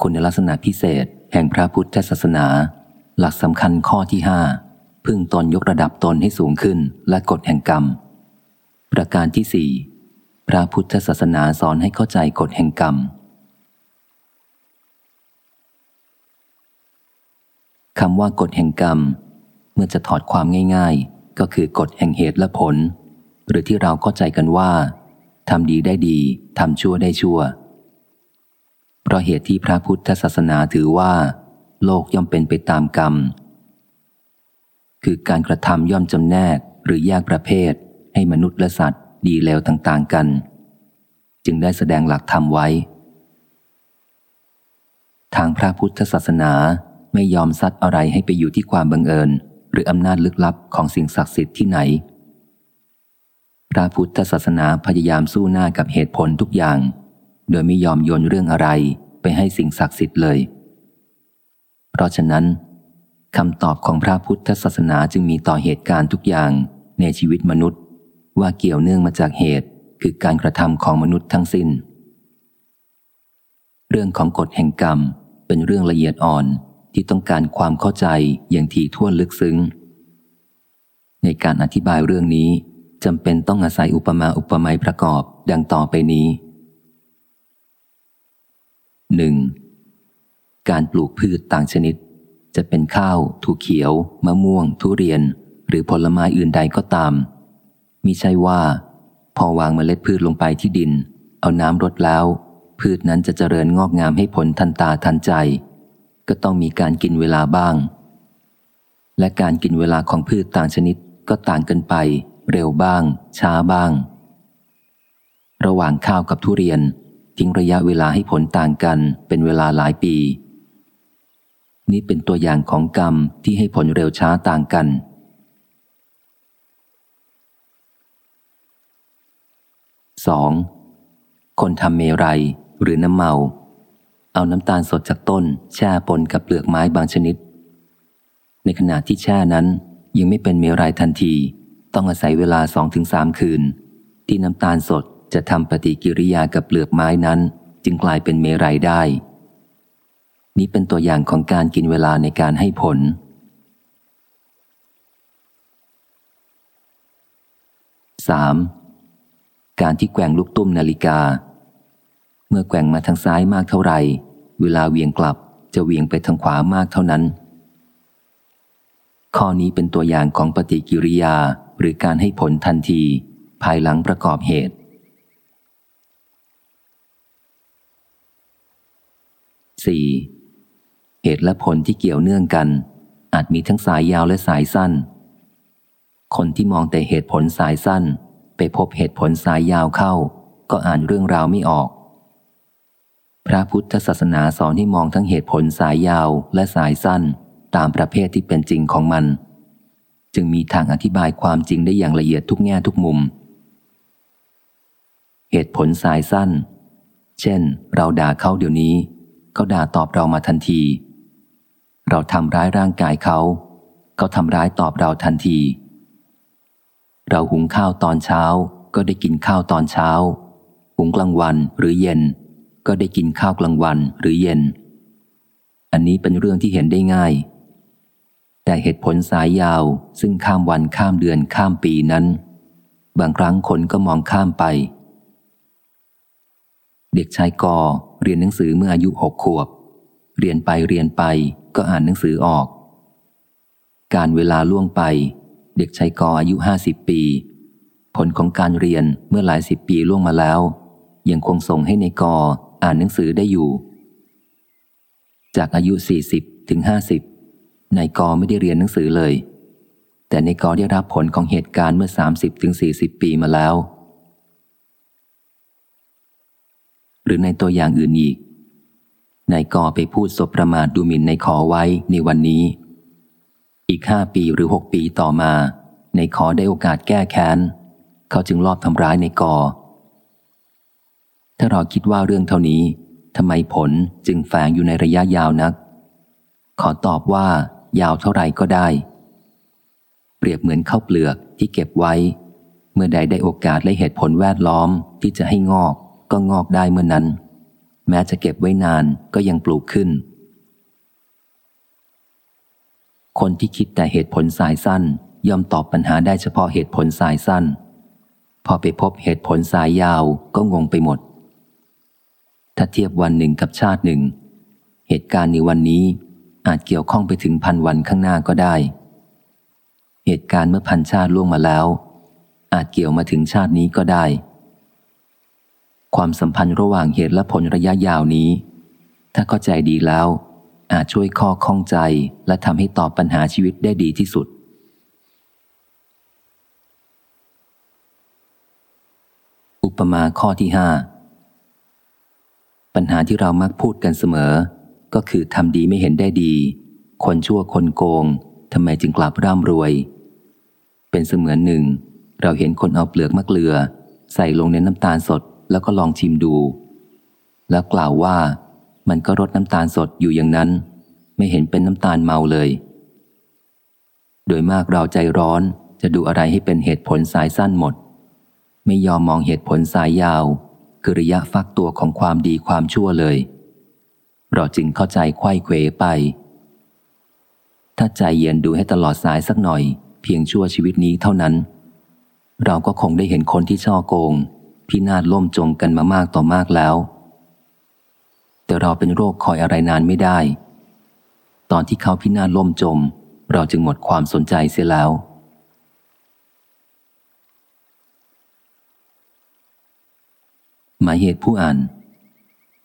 คุณลักษณะพิเศษ แห่งพระพุทธศาสนา หลักสำคัญข้อที่ห้าพึ่งตนยกระดับตนให้สูงขึ้นและกฎแห่งกรรม ประการที่สี่พระพุทธศาสนาสอนให้เข้าใจกฎแห่งกรรมคำว่ากฎแห่งกรรม เมื่อจะถอดความง่าย ๆ ก็คือกฎแห่งเหตุและผล หรือที่เราเข้าใจกันว่าทำดีได้ดีทำชั่วได้ชั่ว เพราะเหตุที่พระพุทธศาสนาถือว่า โลกย่อมเป็นไปตามกรรม คือการกระทำย่อมจำแนกหรือแยกประเภท ให้มนุษย์และสัตว์ ดีเลวต่าง ๆ กัน จึงได้แสดงหลักธรรมไว้ ทางพระพุทธศาสนาไม่ยอมซัดอะไรให้ไปอยู่ที่ความบังเอิญ หรืออำนาจลึกลับของสิ่งศักดิ์สิทธิ์ที่ไหนพระพุทธศาสนาพยายามสู้หน้ากับเหตุผลทุกอย่าง โดยไม่ยอมโยนเรื่องอะไร ไปให้สิ่งศักดิ์สิทธิ์เลย เพราะฉะนั้นคำตอบของพระพุทธศาสนาจึงมีต่อเหตุการณ์ทุกอย่างในชีวิตมนุษย์ ว่าเกี่ยวเนื่องมาจากเหตุคือการกระทำของมนุษย์ทั้งสิน้น เรื่องของกฎแห่งกรรมเป็นเรื่องละเอียดอ่อนที่ต้องการความเข้าใจอย่างถี่ถ้วนลึกซึ้ง ในการอธิบายเรื่องนี้จำเป็นต้องอาศัยอุปมาอุปไมยประกอบดังต่อไปนี้ 1. การปลูกพืชต่างชนิด จะเป็นข้าวถั่วเขียว มะม่วง ทุเรียน หรือผลไม้อื่นใดก็ตาม มิใช่ว่า พอวางเมล็ดพืชลงไปที่ดิน เอาน้ำรดแล้ว พืชนั้นจะเจริญงอกงามให้ผลทันตาทันใจ ก็ต้องมีการกินเวลาบ้าง และการกินเวลาของพืชต่างชนิดก็ต่างกันไป เร็วบ้าง ช้าบ้าง ระหว่างข้าวกับทุเรียน ทิ้งระยะเวลาให้ผลต่างกันเป็นเวลาหลายปี นี่เป็นตัวอย่างของกรรมที่ให้ผลเร็วช้าต่างกัน 2. คนทำเมรัยหรือน้ำเมา เอาน้ำตาลสดจากต้น แช่ปนกับเปลือกไม้บางชนิด ในขณะที่แช่นั้นยังไม่เป็นเมรัยทันที ต้องอาศัยเวลาสองถึงสามคืน ที่น้ำตาลสด จะทำปฏิกิริยากับเปลือกไม้นั้น จึงกลายเป็นเมรัยได้ นี้เป็นตัวอย่างของการกินเวลาในการให้ผล 3. การที่แกว่งลูกตุ้มนาฬิกา เมื่อแกว่งมาทางซ้ายมากเท่าไหร่ เวลาเวียงกลับจะเวียงไปทางขวามากเท่านั้น ข้อนี้เป็นตัวอย่างของปฏิกิริยาหรือการให้ผลทันที ภายหลังประกอบเหตุ 4. เหตุและผลที่เกี่ยวเนื่องกัน อาจมีทั้งสายยาวและสายสั้น คนที่มองแต่เหตุผลสายสั้น ไปพบเหตุผลสายยาวเข้า ก็อ่านเรื่องราวไม่ออก พระพุทธศาสนาสอนให้มองทั้งเหตุผลสายยาวและสายสั้น ตามประเภทที่เป็นจริงของมัน จึงมีทางอธิบายความจริงได้อย่างละเอียดทุกแง่ทุกมุม เหตุผลสายสั้น เช่น เราด่าเขาเดี๋ยวนี้ เขาด่าตอบเรามาทันที เราทำร้ายร่างกายเขา เขาทำร้ายตอบเราทันที เราหุงข้าวตอนเช้า ก็ได้กินข้าวตอนเช้า หุงกลางวันหรือเย็น ก็ได้กินข้าวกลางวันหรือเย็น อันนี้เป็นเรื่องที่เห็นได้ง่าย แต่เหตุผลสายยาวซึ่งข้ามวันข้ามเดือนข้ามปีนั้น บางครั้งคนก็มองข้ามไปเด็กชายกอ เรียนหนังสือเมื่ออายุหกขวบ เรียนไปเรียนไปก็อ่านหนังสือออก การเวลาล่วงไป เด็กชายกออายุห้าสิบปี ผลของการเรียนเมื่อหลายสิบปีล่วงมาแล้ว ยังคงส่งให้ในกออ่านหนังสือได้อยู่ จากอายุ40ถึง50นายกอไม่ได้เรียนหนังสือเลย แต่นายกอได้รับผลของเหตุการณ์เมื่อ30ถึง40ปีมาแล้ว หรือในตัวอย่างอื่นอีกนายกอไปพูดสบประมาทดูหมิ่นในขอไว้ในวันนี้ อีกห้าปีหรือหกปีต่อมาในขอได้โอกาสแก้แค้น เขาจึงลอบทำร้ายในกอ ถ้าเราคิดว่าเรื่องเท่านี้ทำไมผลจึงแฝงอยู่ในระยะยาวนัก ขอตอบว่ายาวเท่าไรก็ได้ เปรียบเหมือนข้าวเปลือกที่เก็บไว้ เมื่อใดได้โอกาสและเหตุผลแวดล้อมที่จะให้งอก ก็งอกได้เมื่อนั้น แม้จะเก็บไว้นานก็ยังปลูกขึ้น คนที่คิดแต่เหตุผลสายสั้นย่อมตอบปัญหาได้เฉพาะเหตุผลสายสั้น พอไปพบเหตุผลสายยาวก็งงไปหมด ถ้าเทียบวันหนึ่งกับชาติหนึ่ง เหตุการณ์ในวันนี้อาจเกี่ยวข้องไปถึงพันวันข้างหน้าก็ได้ เหตุการณ์เมื่อพันชาติล่วงมาแล้ว อาจเกี่ยวมาถึงชาตินี้ก็ได้ ความสัมพันธ์ระหว่างเหตุและผลระยะยาวนี้ ถ้าเข้าใจดีแล้ว อาจช่วยข้อข้องใจและทำให้ตอบปัญหาชีวิตได้ดีที่สุด อุปมาข้อที่ห้าปัญหาที่เรามักพูดกันเสมอ ก็คือทำดีไม่เห็นได้ดี คนชั่วคนโกงทำไมจึงกลับร่ำรวย เป็นเสมือนหนึ่ง เราเห็นคนเอาเปลือกมะเกลือ ใส่ลงในน้ำตาลสด แล้วก็ลองชิมดู แล้วกล่าวว่ามันก็รสน้ำตาลสดอยู่อย่างนั้น ไม่เห็นเป็นน้ำตาลเมาเลย โดยมากเราใจร้อนจะดูอะไรให้เป็นเหตุผลสายสั้นหมด ไม่ยอมมองเหตุผลสายยาว คือระยะฟักตัวของความดีความชั่วเลย เราจึงเข้าใจไข้เขวไป ถ้าใจเย็นดูให้ตลอดสายสักหน่อย เพียงชั่วชีวิตนี้เท่านั้น เราก็คงได้เห็นคนที่ช่อโกง พินาศล่มจมกันมามากต่อมากแล้ว แต่เราเป็นโรคคอยอะไรนานไม่ได้ ตอนที่เขาพินาศล่มจม เราจึงหมดความสนใจเสียแล้ว หมายเหตุผู้อ่าน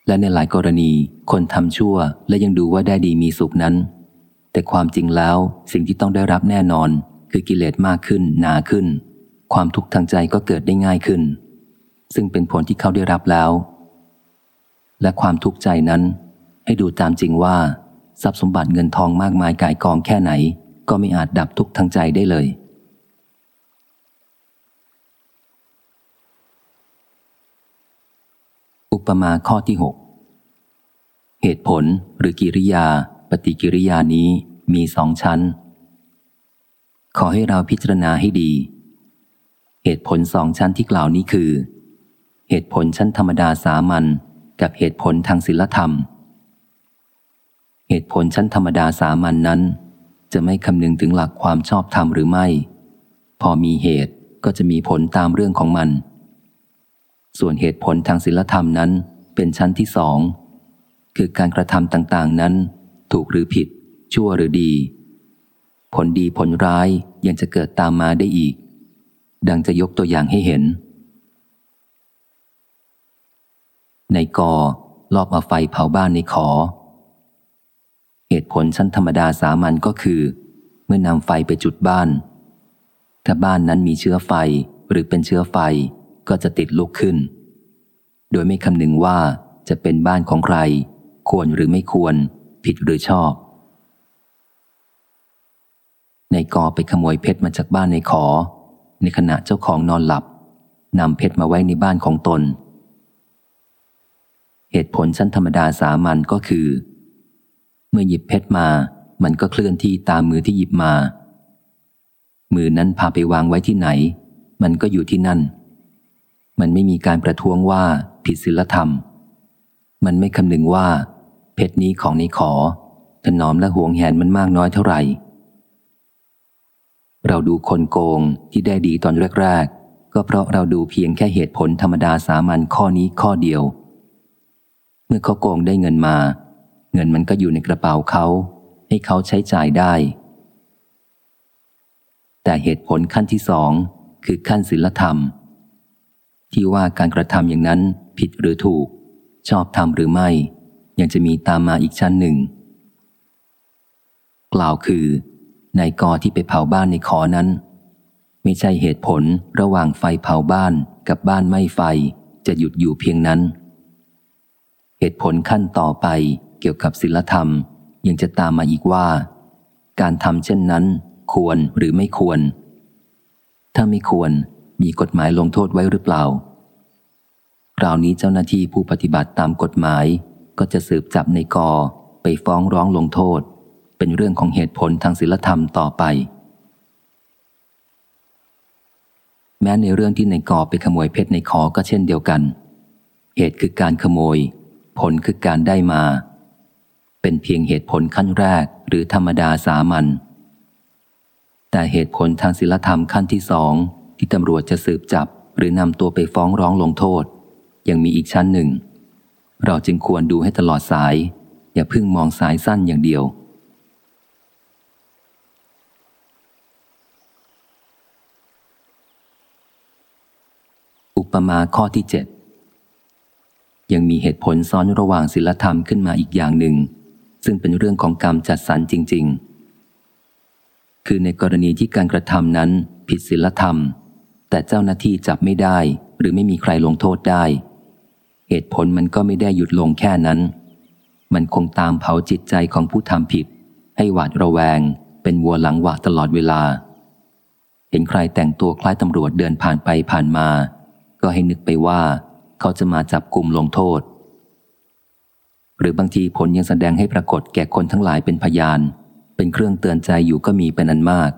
และในหลายกรณีคนทำชั่วและยังดูว่าได้ดีมีสุขนั้น แต่ความจริงแล้วสิ่งที่ต้องได้รับแน่นอน คือกิเลสมากขึ้นหนาขึ้น ความทุกข์ทางใจก็เกิดได้ง่ายขึ้น ซึ่งเป็นผลที่เขาได้รับแล้ว และความทุกข์ใจนั้น ให้ดูตามจริงว่า ทรัพย์สมบัติเงินทองมากมายกายกองแค่ไหน ก็ไม่อาจดับทุกข์ทางใจได้เลย อุปมาข้อที่หกเหตุผลหรือกิริยา ปฏิกิริยานี้มีสองชั้น ขอให้เราพิจารณาให้ดี เหตุผลสองชั้นที่กล่าวนี้คือ เหตุผลชั้นธรรมดาสามัญกับเหตุผลทางศีลธรรม เหตุผลชั้นธรรมดาสามัญนนั้น จะไม่คำนึงถึงหลักความชอบธรรมหรือไม่ พอมีเหตุก็จะมีผลตามเรื่องของมัน ส่วนเหตุผลทางศีลธรรมนั้นเป็นชั้นที่สอง คือการกระทำต่างๆนั้น ถูกหรือผิด ชั่วหรือดี ผลดีผลร้ายยังจะเกิดตามมาได้อีก ดังจะยกตัวอย่างให้เห็น ในกอลอบเอาไฟเผาบ้านในขอ เหตุผลชั้นธรรมดาสามัญก็คือ เมื่อนำไฟไปจุดบ้าน ถ้าบ้านนั้นมีเชื้อไฟหรือเป็นเชื้อไฟก็จะติดลุกขึ้น โดยไม่คำนึงว่าจะเป็นบ้านของใคร ควรหรือไม่ควร ผิดหรือชอบ ในกอไปขโมยเพชรมาจากบ้านในขอ ในขณะเจ้าของนอนหลับนำเพชรมาไว้ในบ้านของตน เหตุผลชั้นธรรมดาสามัญก็คือ เมื่อหยิบเพชรมา มันก็เคลื่อนที่ตามมือที่หยิบมา มือนั้นพาไปวางไว้ที่ไหน มันก็อยู่ที่นั่น มันไม่มีการประท้วงว่าผิดศีลธรรม มันไม่คำนึงว่า เพชรนี้ของในขอ ถนอมและห่วงแหนมันมากน้อยเท่าไหร่ เราดูคนโกงที่ได้ดีตอนแรก ๆ ก็เพราะเราดูเพียงแค่เหตุผลธรรมดาสามัญข้อนี้ข้อเดียว มื่อเขาโกงได้เงินมา เงินมันก็อยู่ในกระเป๋าเขา ให้เขาใช้จ่ายได้ แต่เหตุผลขั้นที่สองคือขั้นศีลธรรม ที่ว่าการกระทำอย่างนั้นผิดหรือถูก ชอบทำหรือไม่ ยังจะมีตามมาอีกชั้นหนึ่ง กล่าวคือในกอที่ไปเผาบ้านในขอนั้น ไม่ใช่เหตุผลระหว่างไฟเผาบ้านกับบ้านไม่ไฟจะหยุดอยู่เพียงนั้น เหตุผลขั้นต่อไปเกี่ยวกับศีลธรรม ยังจะตามมาอีกว่า การทำเช่นนั้น ควรหรือไม่ควร ถ้าไม่ควรมีกฎหมายลงโทษไว้หรือเปล่าคราวนี้เจ้าหน้าที่ผู้ปฏิบัติตามกฎหมาย ก็จะสืบจับในกอไปฟ้องร้องลงโทษ เป็นเรื่องของเหตุผลทางศีลธรรมต่อไป แม้ในเรื่องที่ในกอไปขโมยเพชรในขอก็เช่นเดียวกัน เหตุคือการขโมย ผลคือการได้มา เป็นเพียงเหตุผลขั้นแรกหรือธรรมดาสามัญแต่เหตุผลทางศีลธรรมขั้นที่สองที่ตำรวจจะสืบจับหรือนำตัวไปฟ้องร้องลงโทษ ยังมีอีกชั้นหนึ่ง เราจึงควรดูให้ตลอดสาย อย่าเพิ่งมองสายสั้นอย่างเดียว อุปมาข้อที่เจ็ด ยังมีเหตุผลซ้อนระหว่างศีลธรรมขึ้นมาอีกอย่างหนึ่ง ซึ่งเป็นเรื่องของกรรมจัดสรรจริง ๆ คือในกรณีที่การกระทำนั้นผิดศีลธรรม แต่เจ้าหน้าที่จับไม่ได้ หรือไม่มีใครลงโทษได้ เหตุผลมันก็ไม่ได้หยุดลงแค่นั้น มันคงตามเผาจิตใจของผู้ทำผิด ให้หวาดระแวง เป็นวัวหลังหวาตลอดเวลา เห็นใครแต่งตัวคล้ายตำรวจเดินผ่านไปผ่านมา ก็ให้นึกไปว่า เขาจะมาจับกลุ่มลงโทษ หรือบางทีผลยังแสดงให้ปรากฏแก่คนทั้งหลายเป็นพยาน เป็นเครื่องเตือนใจอยู่ก็มีเป็นอันมาก